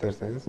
sister says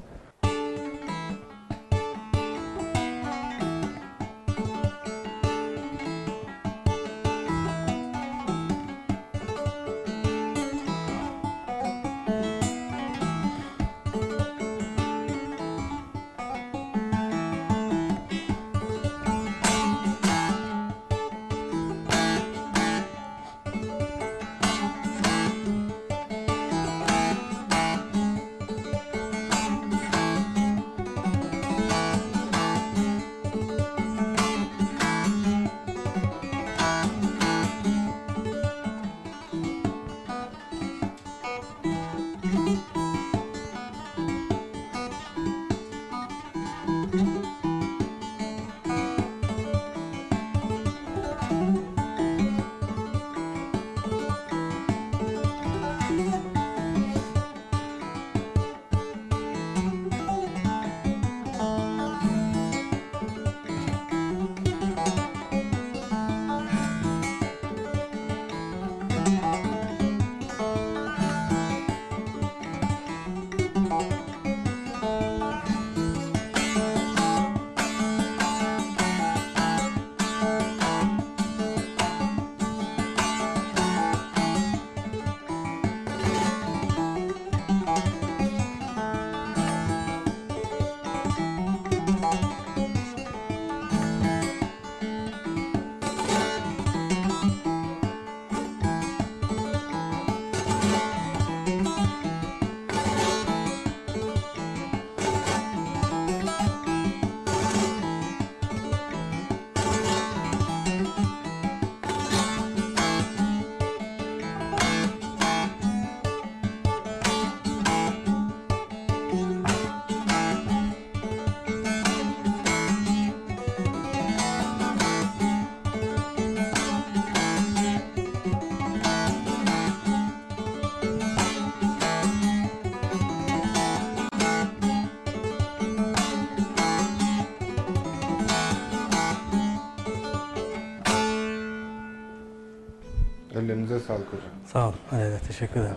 Ellerinize sağlık hocam. Sağ olun. Evet, teşekkür ederim.